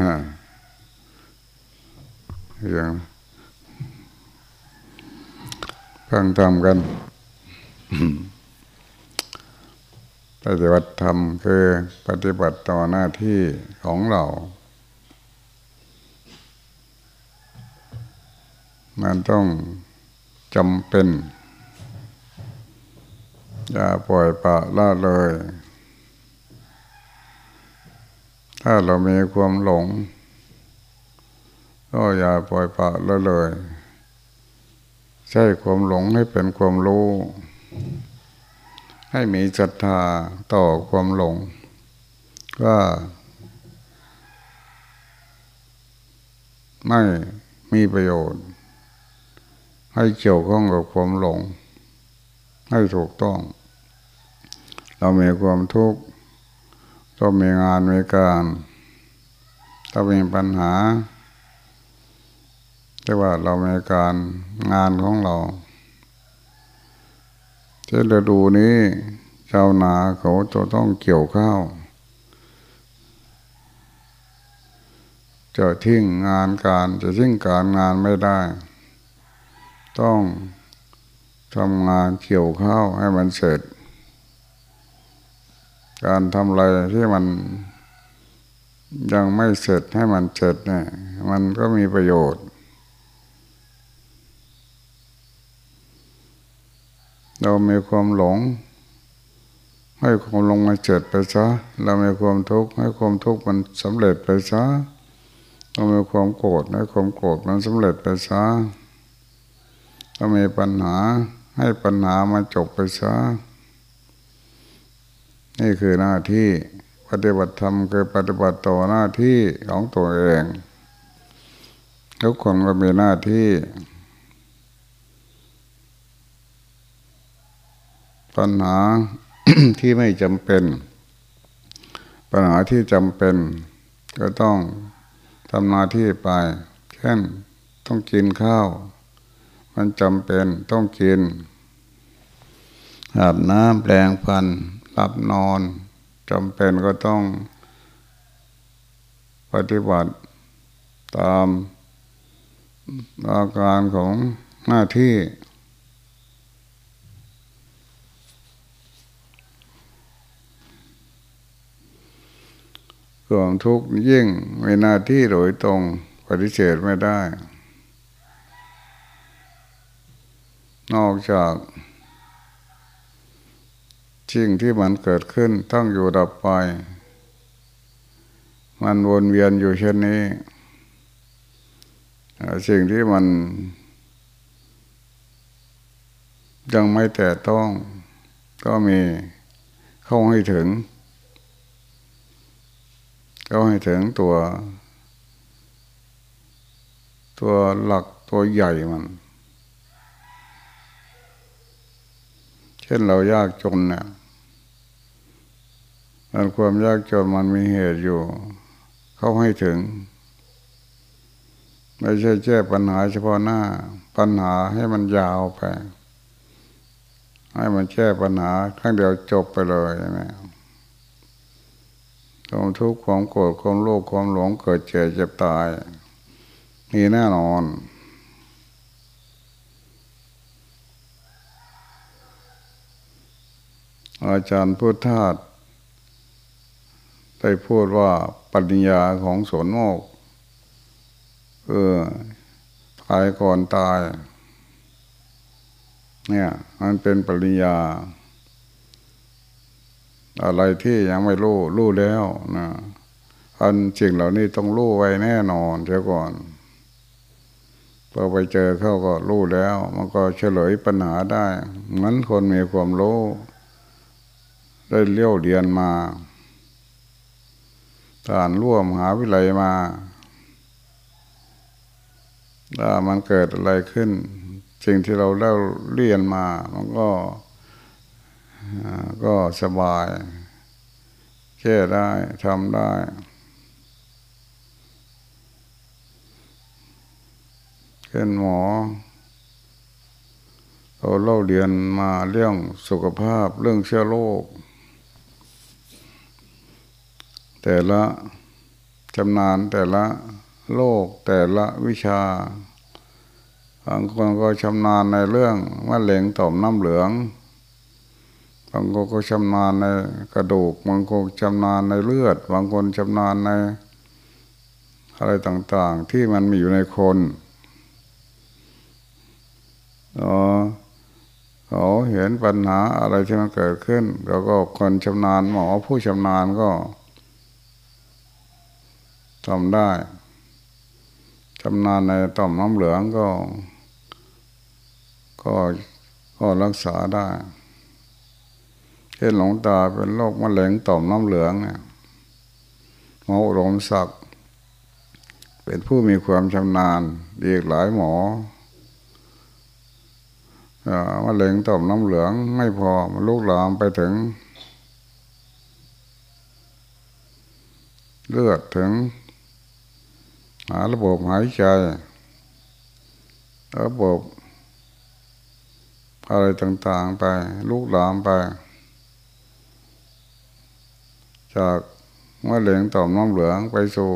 ฮะอย่างฟังทำกันปฏิบัติธรรมคือปฏิบัติต่อหน้าที่ของเรา มันต้องจำเป็น อย่าปล่อยปละละเลย ถ้าเรามีความหลง ก็อย่าปล่อยปละละเลย ใช้ความหลงให้เป็นความรู้ ให้มีศรัทธาต่อความหลง ว่าไม่มีประโยชน์ ให้เกี่ยวข้องกับความหลง ให้ถูกต้อง เรามีความทุกข์ ต้องมีงานมีการต้องมีปัญหาแต่ว่าเรามีการงานของเราที่ฤดูนี้ชาวนาเขาจะต้องเกี่ยวข้าวจะทิ้งงานการจะทิ้งการงานไม่ได้ ต้องทำงานเกี่ยวข้าวให้มันเสร็จ การทำอะไรที่มันยังไม่เสร็จให้มันเสร็จเนี่ย มันก็มีประโยชน์ เรามีความหลง ให้ความหลงมาเจิดไปซะเรามีความทุกข์ให้ความทุกข์มันสำเร็จไปซะเรามีความโกรธให้ความโกรธมันสำเร็จไปซะเรามีปัญหาให้ปัญหามาจบไปซะ นี่คือหน้าที่ปฏิบัติธรรมคือปฏิบัติต่อหน้าที่ของตัวเอง ทุกคนก็มีหน้าที่ปัญหาที่ไม่จำเป็น ปัญหาที่จำเป็น ก็ต้องทำหน้าที่ไปเช่นต้องกินข้าว มันจำเป็นต้องกินอาบน้ำแปลงฟัน หลับนอนจำเป็นก็ต้องปฏิบัติตามอาการของหน้าที่ ความทุกข์ยิ่งมีหน้าที่โดยตรงปฏิเสธไม่ได้ นอกจาก สิ่งที่มันเกิดขึ้นต้องอยู่ดับไป มันวนเวียนอยู่เช่นนี้สิ่งที่มัน ยังไม่แต่ต้องก็มีเข้าให้ถึงก็ให้ถึงตัว ตัวหลักตัวใหญ่มัน เช่นเรายากจนเนี่ยมันความยากจนมันมีเหตุอยู่ เข้าให้ถึง ไม่ใช่แก้ปัญหาเฉพาะหน้า ปัญหาให้มันยาวไป ให้มันแก้ปัญหาครั้งเดียวจบไปเลยใช่ไหมความทุกข์ความโกรธความโลภความหลงเกิดเจ็บเจ็บตายมีแน่นอน อาจารย์พุทธาสได้พูดว่าปัญญาของสนโมกเออตายก่อนตาย เนี่ยมันเป็นปริญญา อะไรที่ยังไม่รู้ รู้แล้วนะอันสิ่งเหล่านี้ต้องรู้ไว้แน่นอนเสียก่อนพอไปเจอเขาก็รู้แล้ว มันก็เฉลยปัญหาได้เหมือนคนมีความรู้ ได้เลี้ยวเรียนมาฐานร่วมหาวิไลมาถ้ามันเกิดอะไรขึ้นสิ่งที่เราเล่าเรียนมา มันก็ก็สบายแค่ได้ทำได้เป็นหมอเราเล่าเรียนมาเรื่องสุขภาพเรื่องเชื้อโรค แต่ละชำนาญแต่ละโลกแต่ละวิชาบางคนก็ชำนาญในเรื่องมะเร็งต่อมน้ำเหลืองบางคนก็ชำนาญในกระดูกบางคนชำนาญในเลือด บางคนชำนาญในอะไรต่างๆ ที่มันมีอยู่ในคนอ๋อเขาเห็นปัญหาอะไรที่มันเกิดขึ้น แล้วก็คนชำนาญหมอผู้ชำนาญก็ ทำได้ชำนาญในต่อมน้ำเหลืองก็ ก็ก็รักษาได้เช่นหลงตาเป็นโรคมะเร็งต่อมน้ำเหลืองเนี่ยหมออุดมศักดิ์เป็นผู้มีความชำนาญอีกหลายหมอมะเร็งต่อมน้ำเหลืองไม่พอมันลุกลามไปถึง เลือดถึง หาระบบหายใจ ระบบอะไรต่างๆไปลุกลามไป จากมะเร็งต่อมน้ำเหลืองไปสู่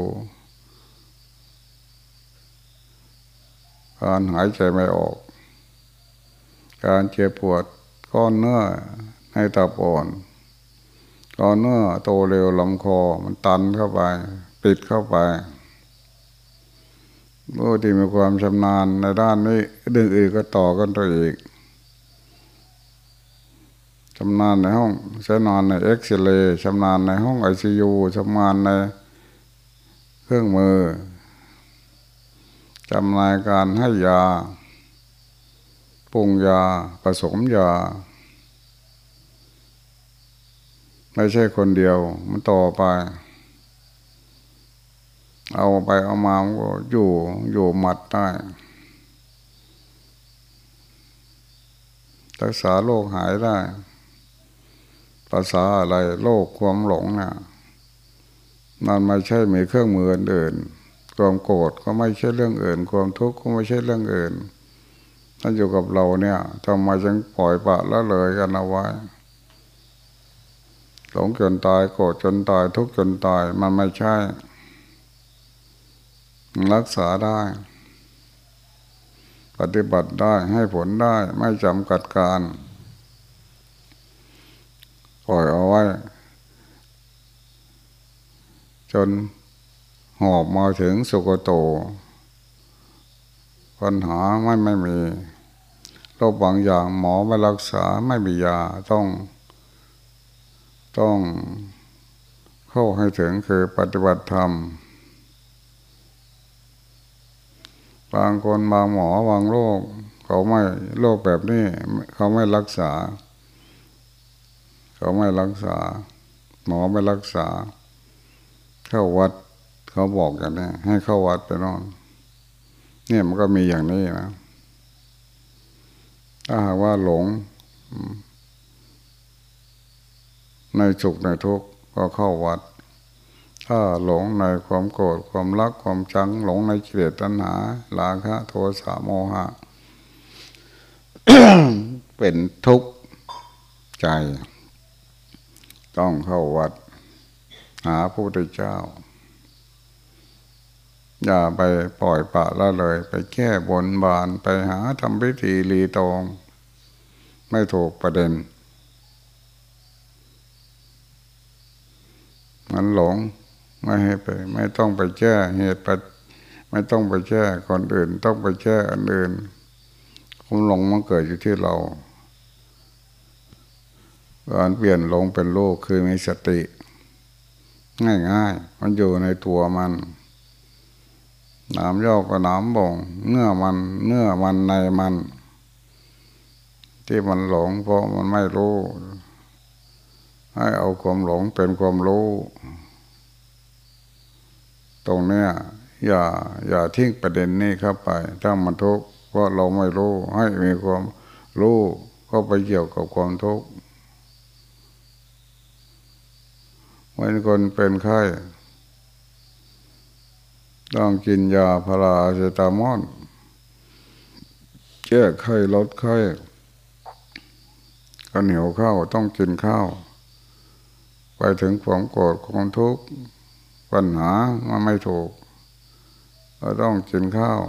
การหายใจไม่ออก การเจ็บปวดก้อนเนื้อในตับอ่อนก้อนเนื้อโตเร็วลำคอมันตันเข้าไป ปิดเข้าไป ผู้ที่มีความชำนาญในด้านนี้ดึงอื่นก็ต่อกันตัวอีกชำนาญในห้องใช้นอนในเอ็กซเรย์ชำนาญในห้องไอซียูชำนาญในเครื่องมือจำนายการให้ยาปรุงยาผสมยา ไม่ใช่คนเดียวมันต่อไป เอาไปเอามาก็อยู่อยู่หมัดได้รักษาโรคหายได้ภาษาอะไรโรคความหลงนี่ยมันไม่ใช่มีเครื่องมืออื่นความโกรธก็ไม่ใช่เรื่องอื่น ความทุกข์ก็ไม่ใช่เรื่องอื่นถ้าอยู่กับเราเนี่ยทำไมจึงปล่อยปะละเลยกันเอาไว้หลงจนตายโกรธจนตายทุกข์จนตายมันไม่ใช่ รักษาได้ ปฏิบัติได้ให้ผลได้ไม่จำกัดการปล่อยเอาไว้ จนหอบมาถึงสุกโต ปัญหาไม่ไม่มีโรคบางอย่างหมอไม่รักษาไม่มียาต้อง ต้องเข้าให้ถึงคือปฏิบัติธรรม บางคนบางหมอบางโรคเขาไม่โรคแบบนี้ เขาไม่รักษา เขาไม่รักษา หมอไม่รักษา เข้าวัดเขาบอกอย่างนี้ให้เข้าวัดไปนอน เนี่ยมันก็มีอย่างนี้นะถ้าหากว่าหลงในสุขในทุกข์ก็เข้าวัด ถ้าหลงในความโกรธความรักความชังหลงในกิเลสตัณหาลาคะโทสะโมหะ เป็นทุกข์ใจ ต้องเข้าวัด หาพระพุทธเจ้า อย่าไปปล่อยปะละเลย ไปแค่บนบานไปหาทำพิธีรีตอง ไม่ถูกประเด็นมันหลง ไม่ให้ไป ไม่ต้องไปแก้เหตุปัไม่ต้องไปแก้คนอื่น ต้องไปแก้อันอื่นความหลงมันเกิดอยู่ที่เราการเปลี่ยนหลงเป็นโลกคือมีสติ ง่ายๆ มันอยู่ในตัวมันน้ำยอกกับน้ำบ่งเนื้อมันเนื้อมันในมัน ที่มันหลงเพราะมันไม่รู้ ให้เอาความหลงเป็นความรู้ ตรงเนี้ยอย่าอย่าทิ้งประเด็นนี้เข้าไป ถ้ามันทุกข์เพราะเราไม่รู้ให้มีความรู้ก็ไปเกี่ยวกับความทุกข์เหมือนคนเป็นไข้ต้องกินยาพาราเซตามอนแก้ไข้ลดไข้ก็เหนียวข้าวต้องกินข้าว ไปถึงความโกรธความทุกข์ ปัญหามันไม่ถูกเราต้องกินข้าว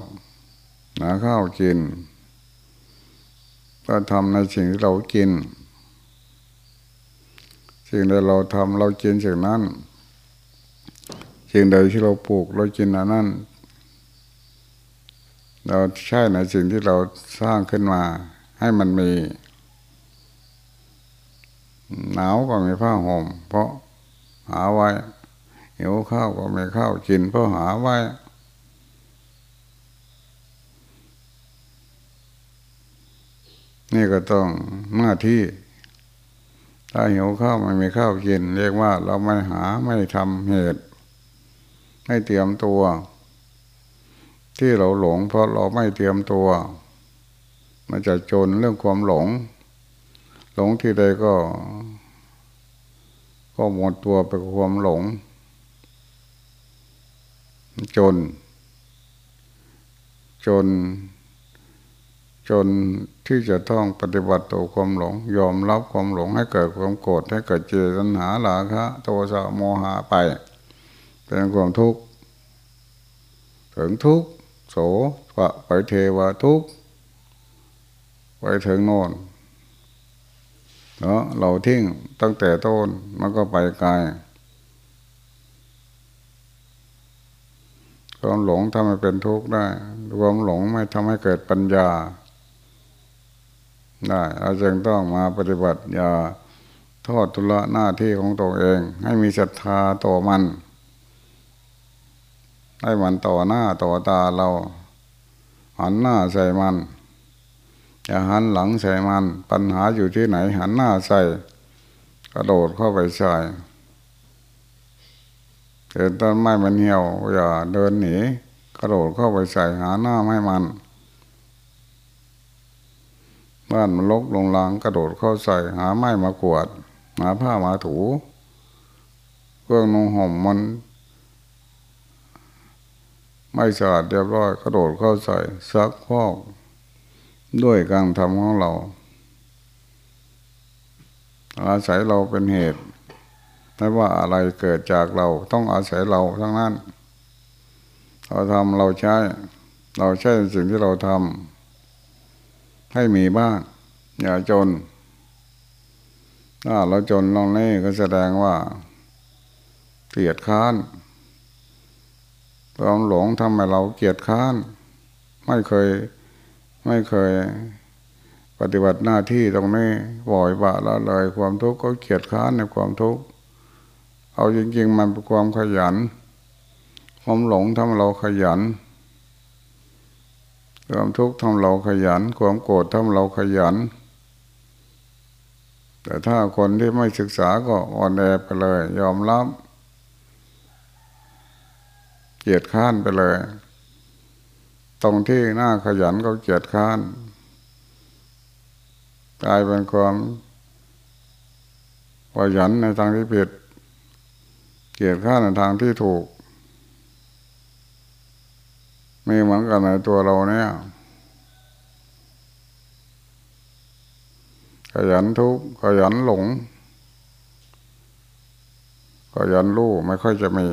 หาข้าวกินก็ทำในสิ่งที่เรากิน สิ่งใดเราทำเรากินสิ่งนั้นสิ่งใดที่เราปลูกเรากินอันนั้น เราใช้ในสิ่งที่เราสร้างขึ้นมา ให้มันมี หนาวก็มีผ้าห่มเพราะหาไว้ หิวข้าวก็ไมีข้าวกินเพราะหาไว้นี่ก็ต้องหน้าที่ ถ้าหิวข้าวไม่มีข้าวกิน เรียกว่าเราไม่หาไม่ทำเหตุ ไม่เตรียมตัว ที่เราหลง เพราะเราไม่เตรียมตัว มันจะจนเรื่องความหลง หลงที่ใดก็ ก็หมดตัวไปกับความหลง จน จน จนที่จะต้องปฏิบัติต่อความหลง ยอมรับความหลงให้เกิดความโกรธให้เกิดเจตนาหลาคะโทสะโมหะไป เป็นความทุกข์ถึงทุกข์โสปะไปเทวะทุกข์ไปถึงโน่นเนาะเราทิ้งตั้งแต่ต้นมันก็ไปไกล ความหลงทำให้เป็นทุกข์ได้ความหลงไม่ทำให้เกิดปัญญาได้เราจึงต้องมาปฏิบัติอย่าทอดทุละหน้าที่ของตัวเอง ให้มีศรัทธาต่อมัน ให้มันต่อหน้าต่อตาเรา หันหน้าใส่มัน อย่าหันหลังใส่มัน ปัญหาอยู่ที่ไหนหันหน้าใส่กระโดดเข้าไปใส่ เห็นต้นไม้มันเหี่ยวอย่าเดินหนีกระโดดเข้าไปใส่หาหน้าให้มัน บ้านมันลกลงลางกระโดดเข้าใส่หาไม้มากวด หาผ้ามาถูเครื่องนุ่งห่มมัน ไม่สะอาดเรียบร้อย กระโดดเข้าใส่ซักพอกด้วยการทำของเรา อาศัยเราเป็นเหตุ ไม่ว่าอะไรเกิดจากเราต้องอาศัยเราทั้งนั้น เราทำเราใช้ เราใช้สิ่งที่เราทำให้มีบ้าง อย่าจน ถ้าเราจนลองนี่ก็แสดงว่าเกลียดค้านความหลงทำให้เราเกลียดค้าน ไม่เคยไม่เคยปฏิบัติหน้าที่ตรงนี้บ่อยบะละเลยความทุกข์ก็เกียดค้านในความทุกข์ เอาจริงๆมันเป็นความขยัน ความหลงทำเราขยัน ความทุกข์ทำเราขยัน ความโกรธทำเราขยัน แต่ถ้าคนที่ไม่ศึกษาก็อ่อนแอไปเลย ยอมรับ เกียดค้านไปเลย ตรงที่หน้าขยันก็เกียดค้านกลายเป็นความขยันในทางที่ผิด เกียดค้าในทางที่ถูกมีเหมือนกันในตัวเราเนี่ยขยันทุกขยันหลง ขยันรู้ไม่ค่อยจะมี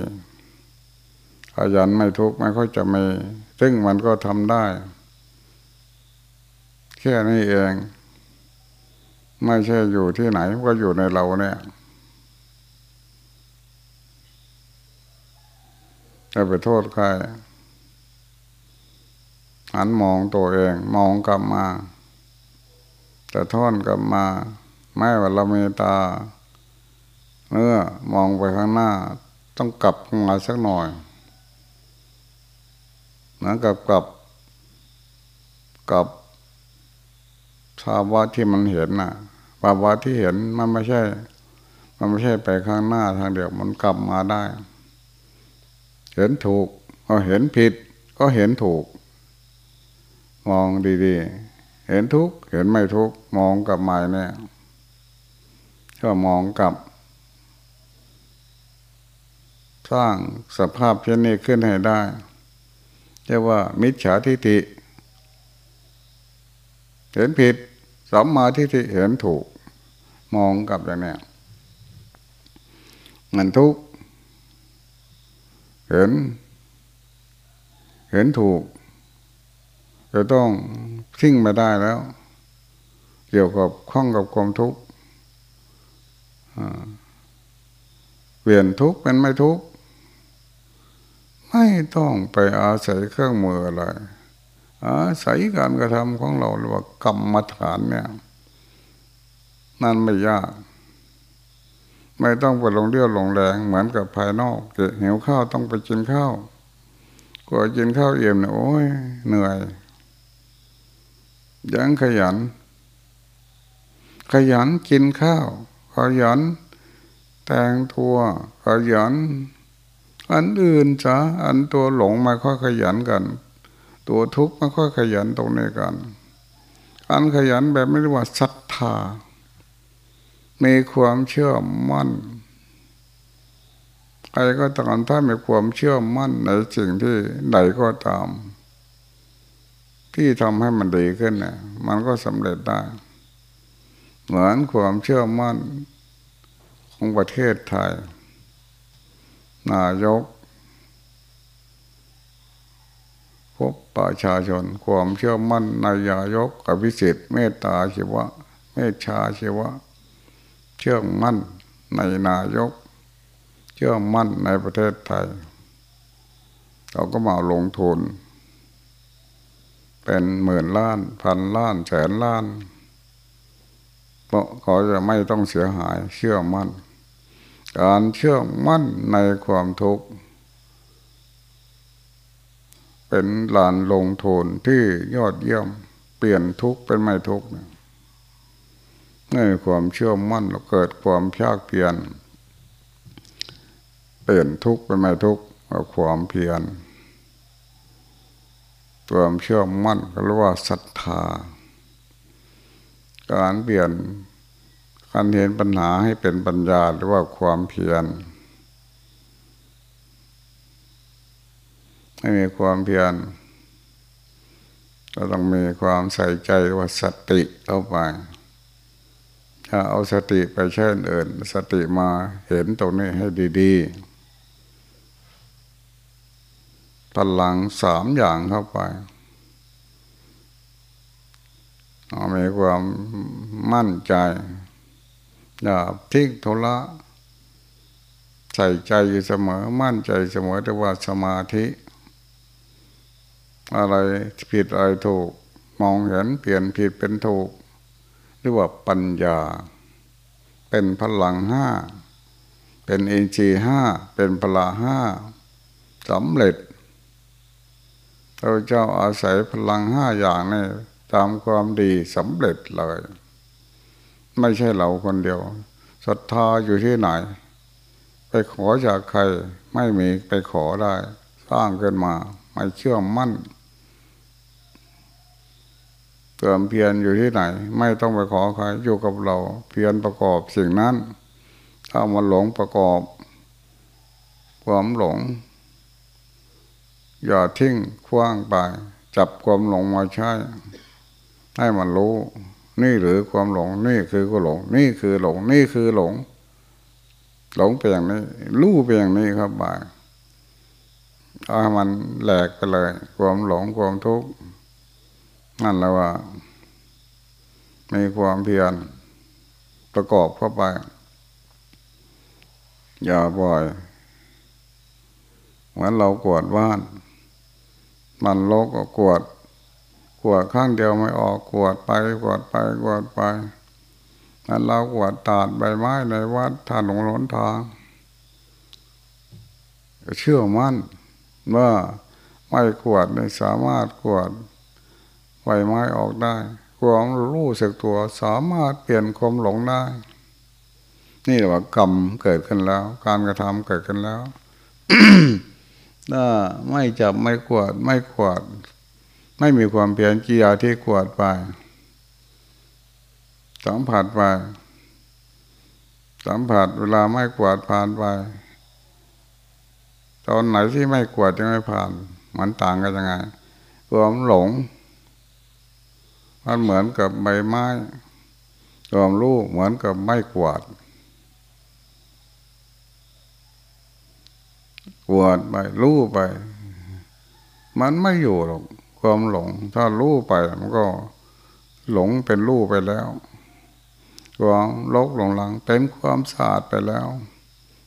ขยันไม่ทุกไม่ค่อยจะมี ซึ่งมันก็ทำได้ แค่นี้เอง ไม่ใช่อยู่ที่ไหนก็อยู่ในเราเนี่ย จะไปโทษใครหันมองตัวเอง มองกลับมา แต่ท่อนกลับมา ไม่ว่าเรามีตาเมื่อมองไปข้างหน้า ต้องกลับมาสักหน่อยเหมือนกับกลับกับภาวะที่มันเห็นน่ะภาวะที่เห็นมันไม่ใช่ มันไม่ใช่ไปข้างหน้าทางเดียวมันกลับมาได้ เห็นถูกก็เห็นผิด ก็เห็นถูก มองดีๆ เห็นทุกเห็นไม่ทุกมองกลับมาเนี่ยก็มองกลับ สร้างสภาพเช่นนี้ขึ้นให้ได้เรียกว่า มิจฉาทิฏฐิเห็นผิดสัมมาทิฏฐิเห็นถูก มองกลับอย่างนี้มันทุกข์ เห็น เห็นถูกจะต้องทิ้งม่ได้แล้ว เกี่ยวกับข้องกับความทุกข์เปลี่ยนทุกข์เป็นไม่ทุกข์ไม่ต้องไปอาศัยเครื่องมืออะไร อาศัยการกระทำของเราหรือว่ากรรมฐานเนี่ยนั่นไม่ยาก ไม่ต้องไปลงเรี่ยวลงแรงเหมือนกับภายนอกเหิวข้าวต้องไปกินข้าวกว่ากินข้าวเอี่ยมเนี่ยโอ้ยเหนื่อย ยังขยัน ขยันกินข้าว ขยัน แต่งตัวขยัน อันอื่นจ้ะอันตัวหลงม่ค่อยขยันกัน ตัวทุกข์ม่ค่อยขยันตรงนี้กัน อันขยันแบบไม่ได้ว่าศรัทธา มีความเชื่อมั่นใครก็ตามถ้ามีความเชื่อมั่นในสิ่งที่ใดก็ตาม ที่ทำให้มันดีขึ้นเนี่ยมันก็สำเร็จได้ เหมือนความเชื่อมั่นของประเทศไทย นายก พบประชาชน ความเชื่อมั่นในยายกอภิสิทธิ์เมตตาชีวะ เมตชาชีวะ เชื่อมั่นในนายก เชื่อมั่นในประเทศไทย เราก็มาลงทุน เป็นหมื่นล้าน พันล้านแสนล้านเพราะเขาจะไม่ต้องเสียหายเชื่อมั่น การเชื่อมั่นในความทุกข์เป็นลานลงทุนที่ยอดเยี่ยม เปลี่ยนทุกข์เป็นไม่ทุกข์ ในความเชื่อมั่นเราเกิดความภาคเพียรเปลี่ยนทุกข์เป็นไม่ทุกข์กับความเพียรความเชื่อมั่นก็เรียกว่าศรัทธา การเปลี่ยนการเห็นปัญหาให้เป็นปัญญาหรือว่าความเพียรไม่มีความเพียรเราต้องมีความใส่ใจว่าสติเข้าไป เอาสติไปเช่นอื่น สติมาเห็นตรงนี้ให้ดีๆพลังสามอย่างเข้าไปมีความมั่นใจอย่าทิ้งทุละใส่ใจอยู่เสมอ มั่นใจเสมอแต่ว่าสมาธิ อะไรผิดอะไรถูก มองเห็นเปลี่ยนผิดเป็นถูก หรือว่าปัญญา เป็นพลังห้า เป็นเอ็นจีห้า เป็นพลาห้าสำเร็จเราเจ้าอาศัยพลังห้าอย่างนี้ตามความดีสำเร็จเลย ไม่ใช่เราคนเดียวศรัทธาอยู่ที่ไหน ไปขอจากใครไม่มีไปขอได้ สร้างขึ้นมา ไม่เชื่อมั่น เติมเพียรอยู่ที่ไหน ไม่ต้องไปขอใครอยู่กับเรา เพียรประกอบสิ่งนั้น ถ้ามันหลงประกอบ ความหลง อย่าทิ้งคว้างไป จับความหลงมาใช้ ให้มันรู้ นี่หรือความหลง นี่คือก็หลง นี่คือหลง นี่คือหลง หลงไปอย่างนี้รู้ไปอย่างนี้ครับบ่ายเอามันแหลกไปเลย ความหลงความทุกข์ นั่นแหละว่ามีความเพียรประกอบเข้าไป อย่าปล่อยเหมือนเรากวดบ้าน มันโลกก็กวดกวดข้างเดียวไม่ออกกวดไปกวดไปกวดไปนั้นเรากวดตาดใบไม้ในวัดทานหลงหลนทางเชื่อมั่นว่าไม่กวดในสามารถกวด ใบไม้ออกได้ความรู้สึกตัวสามารถเปลี่ยนความหลงได้ นี่แหละว่ากรรมเกิดขึ้นแล้ว การกระทำเกิดขึ้นแล้วถ้าไม่จับไม่กวด ไม่กวด ไม่มีความเปลี่ยนกียาที่ขวดไปสัมผัสไปสัมผัสเวลาไม่กวาดผ่านไป ตอนไหนที่ไม่กวาดยังไม่ผ่าน มันต่างกันยังไงความหลง มันเหมือนกับใบไม้ความรู้เหมือนกับไม้กวาดคปวดไปรู้ไป มันไม่อยู่หรอกความหลง ถ้ารู้ไปมันก็หลงเป็นรู้ไปแล้วความลกหลงหลังเป็นความสะอาดไปแล้ว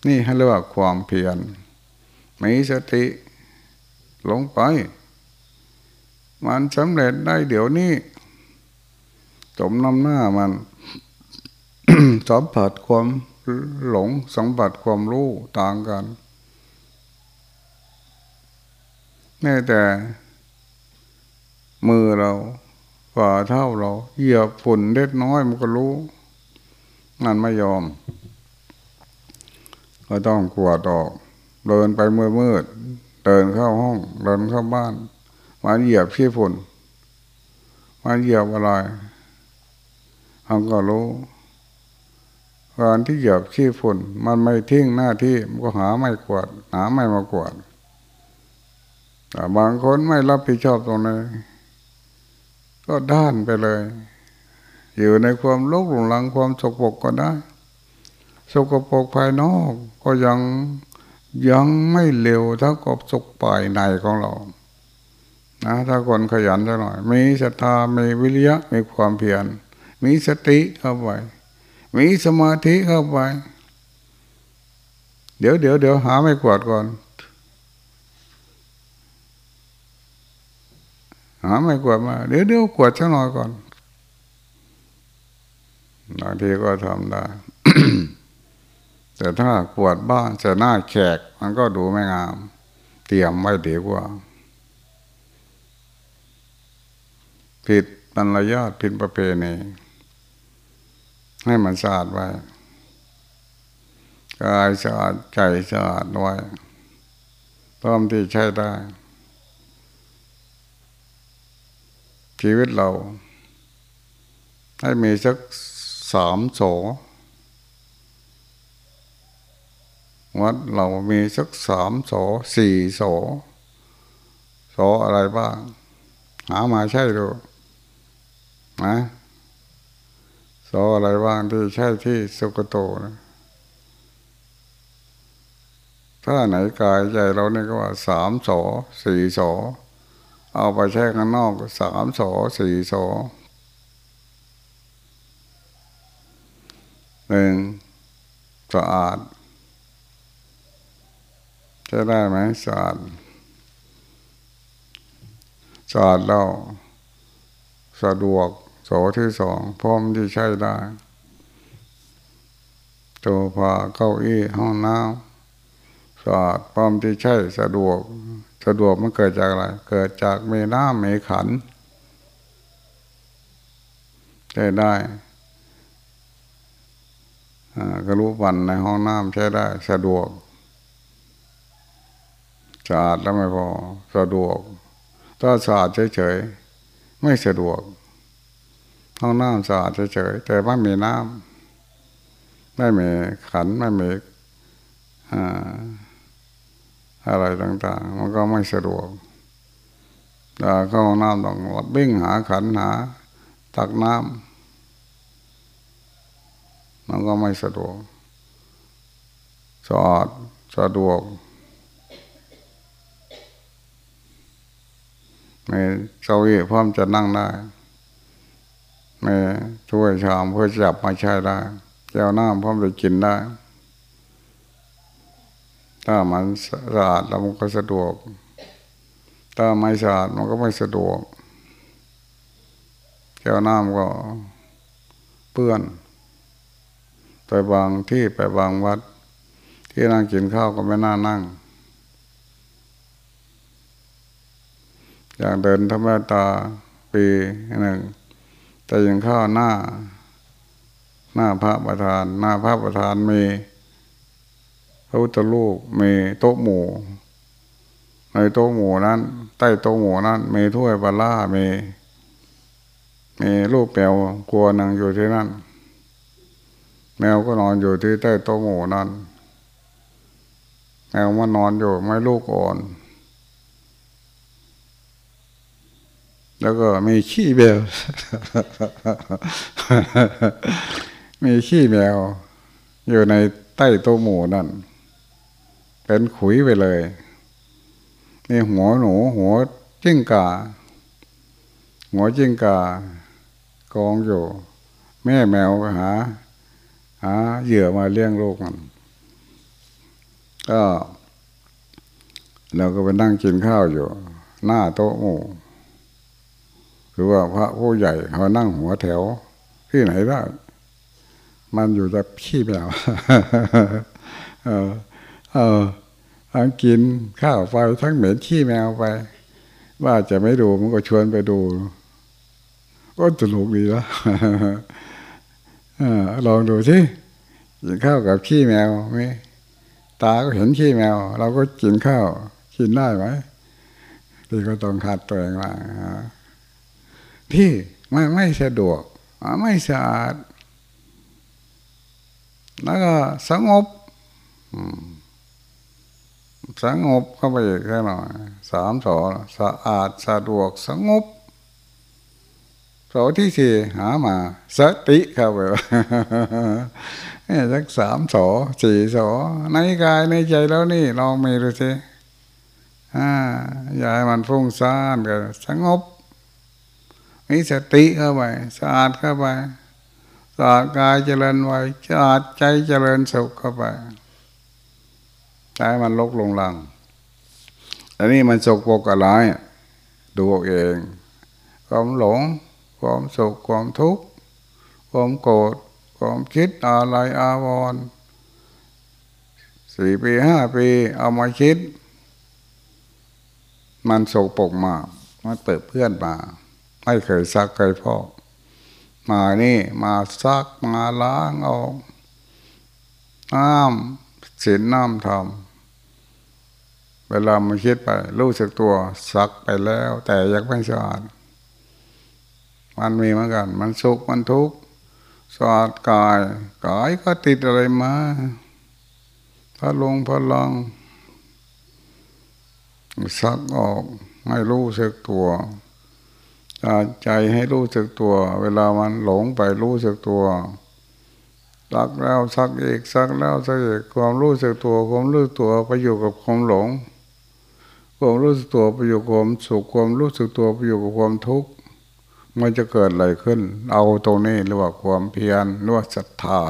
นี่ให้เรียกว่าความเพียรมีสติหลงไป มันสำเร็จได้เดี๋ยวนี้ จมน้ำหน้ามันสัมผัสความหลงสัมผัสความรู้ต่างกันแม้แต่ มือเราฝ่าเท่าเราเหยียบฝุ่นเล็กน้อยมันก็รู้มันไม่ยอม ก็ต้องกวาดออกเดินไปมืดมืดเดินเข้าห้อง เดินเข้าบ้าน มาเหยียบขี้ฝุ่นมาเหยียบอะไร เขาก็รู้การที่เหยียบขี้ฝุ่น มันไม่ทิ้งหน้าที่มันก็หาไม่กวาดหาไม่มากวาดแต่บางคนไม่รับผิดชอบตรงนี้ก็ด้านไปเลย อยู่ในความโลกหลงหลังความสกปรกก็ได้ สกปรกภายนอกก็ยังยังไม่เร็วเท่ากับสกปลายในของเรา นะ ถ้าคนขยันจะหน่อย มีศรัทธามีวิริยะมีความเพียร มีสติเข้าไป มีสมาธิเข้าไป เดี๋ยวเดี๋ยวเดี๋ยวหาไม่กวาดก่อน หาไม่กวาดมา เดี๋ยวเดี๋ยวกวาดสักหน่อยก่อนบางทีก็ทำได้ แต่ถ้ากวดบ้านจะหน้าแขก มันก็ดูไม่งาม เตรียมไว้ดีกว่า ผิดปัญญาผิดประเพณี ให้มันสะอาดไว้กายสะอาดใจสะอาดไว้พร้อมที่ใช้ได้ ชีวิตเรา ให้มีสักสามโสวัดเรามีสักสามโสสี่โสโสอะไรบ้าง หามาใช่ดูนะ โสอะไรบ้างที่ใช่ที่สุกโตนะถ้าไหนกายใจเราเนี่ยก็ว่าสามโสสี่โสเอาไปใช้ข้างนอกสามโสสี่โสหนึ่งสะอาดจะได้ไหมสะอาดสะอาดแล้วสะดวก โสที่สองพร้อมที่ใช้ได้ตัวผาเก้าอี้ห้องน้ำสะอาดพร้อมที่ใช้สะดวก สะดวกมันเกิดจากอะไร เกิดจากเมน้ำเมขันได้ได้กระรู้วันในห้องน้ำใช้ได้สะดวกสะอาดแล้วไม่พอสะดวก ถ้าสะอาดเฉยๆไม่สะดวก ห้องน้ำสะอาดเฉยๆแต่ไม่มีน้ำไม่มีขันไม่มีอะไรต่างๆ มันก็ไม่สะดวกเข้าห้องน้ำต้องวิ่งหาขันหา ตักน้ำมันก็ไม่สะดวกสะอาดสะดวกมีเก้าอี้พร้อมจะนั่งได้ มีช่วยชามเพื่อจับมาใช้ได้แก้วน้ำพร้อมจะกินได้ ถ้ามันสะอาดแล้วมันก็สะดวก ถ้าไม่สะอาดมันก็ไม่สะดวก แก้วน้ำก็เปื้อน ไปบางที่ไปบางวัด ที่นั่งกินข้าวก็ไม่น่านั่ง อย่างเดินธรรมตาปีหนึ่ง แต่ยังข้าวหน้า หน้าพระประธาน หน้าพระประธานมีพระพุทธรูปมีโต๊ะหมู่ ในโต๊ะหมู่นั้น ใต้โต๊ะหมู่นั้น มีถ้วยปลามีมีรูปแมวกลัวนังอยู่ที่นั่น แมวก็นอนอยู่ที่ใต้โต๊ะหมู่นั้นแมวมันนอนอยู่ไม่ลูกอ่อน แล้วก็มีขี้แมว มีขี้แมว อยู่ในใต้โต๊ะหมูนั่น เป็นขุยไปเลยนี่หัวหนู หัวจิ้งกา หัวจิ้งกากองอยู่ แม่แมวหา หาเหยื่อมาเลี้ยงลูกมันก็เราก็ไปนั่งกินข้าวอยู่ หน้าโต๊ะหมู่ คือว่าพระผู้ใหญ่เขานั่งหัวแถว ที่ไหนได้ มันอยู่แต่ขี้แมวเออ เออทั้งกินข้าวไปทั้งเหม็นขี้แมวไป ว่าจะไม่ดูมันก็ชวนไปดู ก็ตลกดีละลองดูสิกินข้าวกับขี้แมวไหมตาก็เห็นขี้แมว เราก็กินข้าวกินได้ไหมที่ก็ต้องขัดตัวเองว่า ที่ไม่ไม่สะดวกไม่สะอาด แล้วก็สงบสงบเข้าไปอีกแค่หน่อยสามสอสะอาดสะดวกสงบสอที่สี่หามา สติเข้าไปนี่สักสามสอสี่สอในกายในใจแล้วนี่ลองมีดูสิอ่าอย่าให้มันฟุ้งซ่านกันสงบ มีสติเข้าไปสะอาดเข้าไปสะอาดกายเจริญไว้สะอาดใจเจริญสุขเข้าไปใจมันลกลงลังอันนี้มันสกปรกอะไรดูเองความหลง ความสุขความทุกข์ความโกรธความคิดอะไรอาวรสี่ปีห้าปีเอามาคิด มันโศกปกมามันเปิดเพื่อนมา ไม่เคยซักเคยพอกมานี่มาซักมาล้างออกน้ำศีลน้ำทำเวลามันคิดไป รู้สึกตัวซักไปแล้ว แต่ยังไม่สะอาด มันมีเหมือนกัน มันสุขมันทุกข์สะอาดกายกายก็ติดอะไรมาพลงพลังซักออกให้รู้สึกตัว ใจให้รู้สึกตัว เวลามันหลงไปรู้สึกตัวสักแล้วสักอีกสักแล้วสักอีกความรู้สึกตัวความรู้ตัวไปอยู่กับความหลง ความรู้สึกตัวไปอยู่กับความสุขความรู้สึกตัวไปอยู่กับความทุกข์มันจะเกิดอะไรขึ้น เอาตรงนี้เรียกว่าความเพียรหรือว่าศรัทธา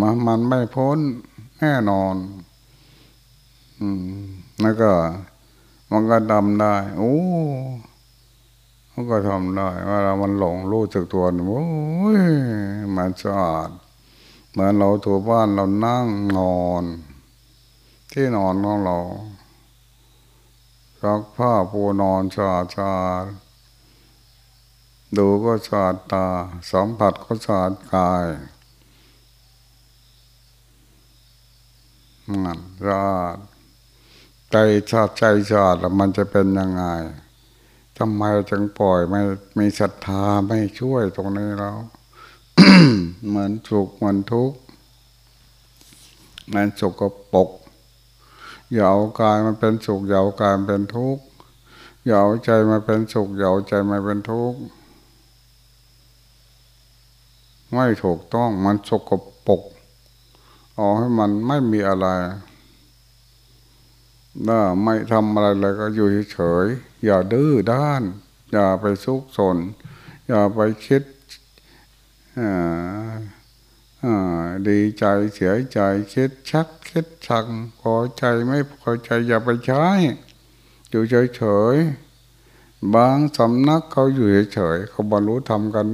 มันมันไม่พ้นแน่นอน อืมแล้วก็มันก็ดำได้ โอ้ มันก็ทำได้ว่าเรามันหลงรู้จักตัวโอ้ยมันสะอาดเหมือนเราถูบ้านเรานั่งนอน ที่นอนของเราซักผ้าปูนอนสะอาดสะอาดดูก็สะอาดตา สัมผัสก็สะอาดกายมันสะอาดใจชาติใจสะอาดแล้วมันจะเป็นยังไง ทำไมจึงปล่อยไม่มีศรัทธาไม่ช่วยตรงนี้เราเหมือนสุขเหมือนทุกข์มันสุกก็ปกอย่าเอากายมันเป็นสุขอย่าเอากายเป็นทุกข์อย่าเอาใจมาเป็นสุขอย่าเอาใจมาเป็นทุกข์ไม่ถูกต้องมันสกปรกเอาให้มันไม่มีอะไร ถ้าไม่ทำอะไรเลยก็อยู่เฉยอย่าดื้อด้าน อย่าไปซุกซนอย่าไปคิดดีใจเสียใจคิดชักคิดชังพอใจไม่พอใจอย่าไปใช้ อยู่เฉยเฉยบางสำนักเขาอยู่เฉยเขาบรรลุธรรมกัน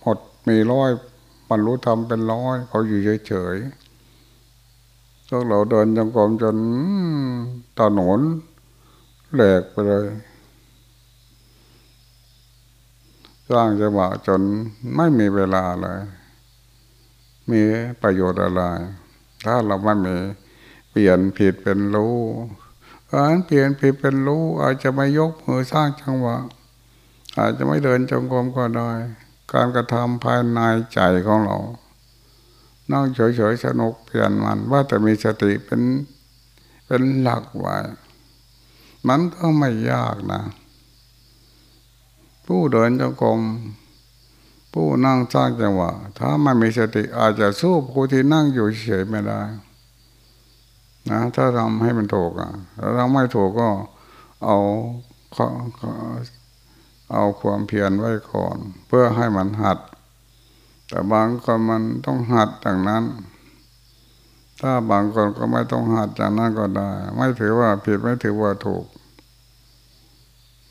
หมดมีร้อยบรรลุธรรมเป็นร้อยเขาอยู่เฉย พวกเราเดินจงกรมจนถนนแหลกไปเลย สร้างจังหวะจนไม่มีเวลาเลย มีประโยชน์อะไร ถ้าเราไม่มีเปลี่ยนผิดเป็นรู้การเปลี่ยนผิดเป็นรู้ อาจจะไม่ยกมือสร้างจังหวะ อาจจะไม่เดินจงกรมก็ได้ การกระทำภายในใจของเรา นั่งเฉยๆสนุกเปลี่ยนมัน ว่าแต่มีสติเป็นเป็นหลักไว้มันก็ไม่ยากนะ ผู้เดินจงกรมผู้นั่งสร้างจังหวะถ้าไม่มีสติอาจจะสู้ผู้ที่นั่งอยู่เฉยไม่ได้นะถ้าทำให้มันถูกอะถ้าไม่ถูกก็เอาเอาความเพียรไว้ก่อน เพื่อให้มันหัด แต่บางคนมันต้องหัดอย่างนั้น ถ้าบางคนก็ไม่ต้องหัดจากนั้นก็ได้ ไม่ถือว่าผิดไม่ถือว่าถูก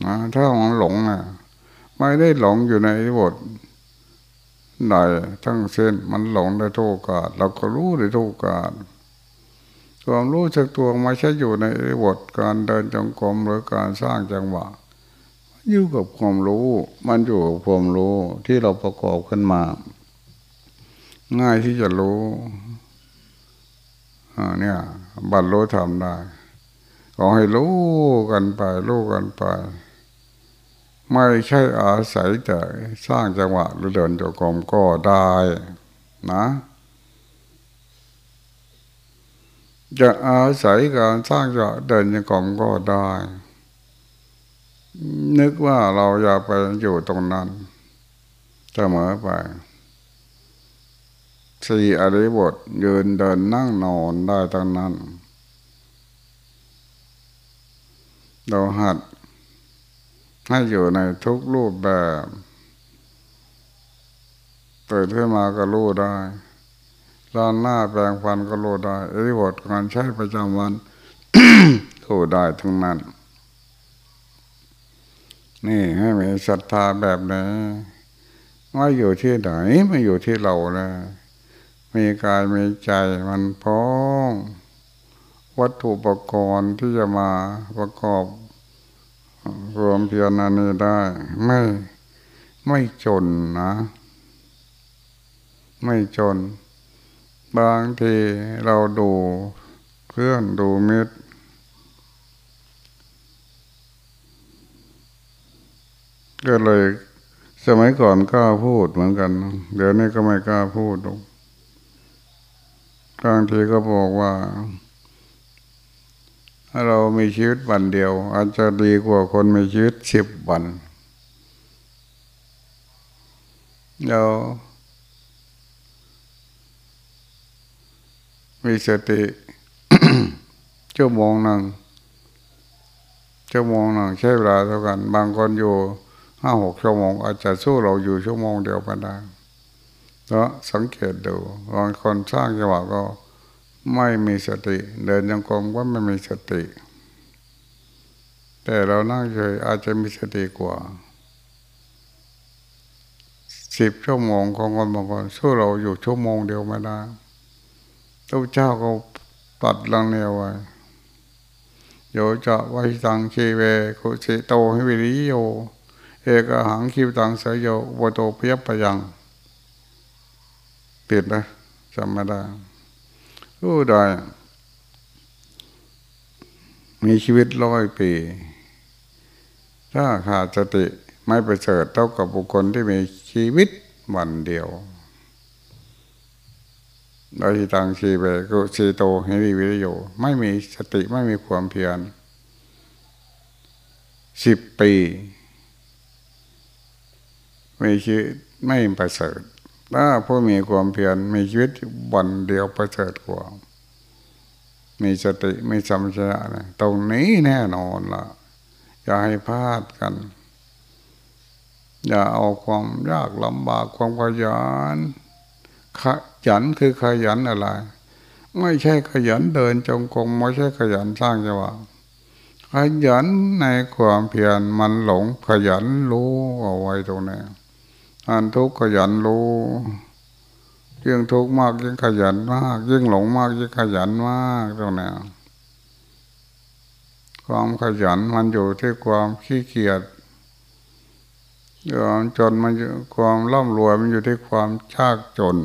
นะถ้ามันหลงนะไม่ได้หลงอยู่ในบทใดทั้งเส้นมันหลงได้ทุกกาสเราก็รู้ได้ทุกกาสความรู้จักตัวไม่ใช่อยู่ในบทการเดินจงกรมหรือการสร้างจังหวะอยู่กับความรู้ มันอยู่กับความรู้ที่เราประกอบขึ้นมา ง่ายที่จะรู้เนี่ยบรรลุทำได้ขอให้รู้กันไปรู้กันไป ไม่ใช่อาศัยแต่สร้างจังหวะหรือเดินจงกรมก็ได้นะจะอาศัยการสร้างจะเดินยังกรมก็ได้ นึกว่าเราอยากไปอยู่ตรงนั้นเสมอไป สี่อริบทยืนเดินนั่งนอนได้ทั้งนั้น เราหัดให้อยู่ในทุกรูปแบบตื่นขึ้นมาก็รู้ได้ล้านหน้าแปลงฟันก็รู้ได้อริบทการใช้ประจำวันรู้ได้ทั้งนั้น นี่ให้มีศรัทธาแบบนี้ว่อยู่ที่ไหนไม่อยู่ที่เรานะ มีกายมีใจมันพร้อมวัตถุประกรณ์ที่จะมาประกอบ รวมเพียรนันนี้ได้ ไม่ไม่จนนะ ไม่จน บางทีเราดูเพื่อนดูมิตรก็เลยสมัยก่อนกล้าพูดเหมือนกัน เดี๋ยวนี้ก็ไม่กล้าพูด บางทีก็บอกว่า ถ้าเรามีชีวิตวันเดียว อาจจะดีกว่าคนมีชีวิตสิบวัน เรามีสติชั่วโมงหนึ่งชั่วโมงหนึ่งใช้เวลาเท่ากัน บางคนอยู่ห้าหกชั่วโมง อาจจะสู้เราอยู่ชั่วโมงเดียวกันได้ แล้วสังเกตดูบางคนสร้างจังหวะก็ไม่มีสติ เดินยังกรมก็ไม่มีสติ แต่เรานั่งเฉยอาจจะมีสติกว่าสิบชั่วโมงของคนบางคนสู้เราอยู่ชั่วโมงเดียวไม่ได้พระเจ้าก็ตัดลังเนียวไว้โยจะไว้ตังชีเวคุสิโตให้วิริโย เอกหังคิวตังเสยโยวโตเพียบไปยัง เปลี่ยนไหมจำไม่ได้รู้ได้ มีชีวิตร้อยปี ถ้าขาดสติไม่ประเสริฐเท่ากับบุคคลที่มีชีวิตวันเดียวโดยตังชีเบกุชีโตให้วิวิโยไม่มีสติไม่มีความเพียรสิบปี ไมีชีวิตไม่ประเสริฐ ถ้าผู้มีความเพียรมีชีวิตวันเดียวประเสริฐกว่า มีสติไม่จำชนะนะตรงนี้แน่นอนละอย่าให้พลาดกัน อย่าเอาความยากลำบากความขยันขยันคือขยันอะไร ไม่ใช่ขยันเดินจงกรมไม่ใช่ขยันสร้างจังหวะขยันในความเพียรมันหลงขยันรู้เอาไว้ตรงนี้ อันทุกข์ขยันรู้ยิ่งทุกข์มากยิ่งขยันมาก ยิ่งหลงมากยิ่งขยันมากตรงนี้ความขยันมันอยู่ที่ความขี้เกียจความจนมันความร่ำรวยมันอยู่ที่ความชากจน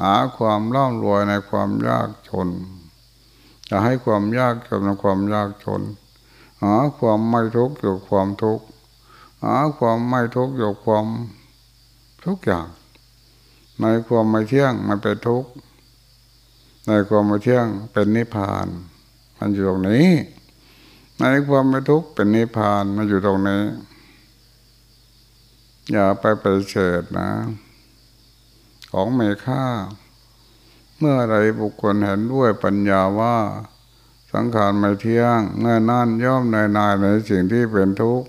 หาความร่ำรวยในความยากจนจะให้ความยากจนในความยากจนหาความไม่ทุกข์อยู่ความทุกข์ หาความไม่ทุกข์อยู่ความทุกอย่าง ในความไม่เที่ยงมันเป็นทุกข์ในความไม่เที่ยงเป็นนิพพาน มันอยู่ตรงนี้ ในความไม่ทุกข์เป็นนิพพานมันอยู่ตรงนี้ อย่าไปไปเฉิดนะ ของมีค่า เมื่อใดบุคคลเห็นด้วยปัญญาว่าสังขารไม่เที่ยงเมื่อนั่นย่อมในนายในสิ่งที่เป็นทุกข์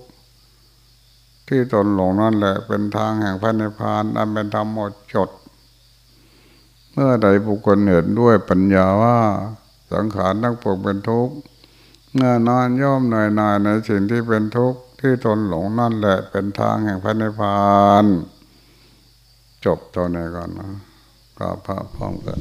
ที่ตนหลงนั่นแหละ เป็นทางแห่งพระนิพพานอันเป็นธรรมหมดจด เมื่อใดบุคคลเห็นด้วยปัญญาว่าสังขารทั้งปวงเป็นทุกข์เมื่อนานย่อมในนายในสิ่งที่เป็นทุกข์ที่ตนหลงนั่นแหละเป็นทางแห่งพระนิพพาน จบตัวนี้ก่อนนะกราบพระพร้อมกัน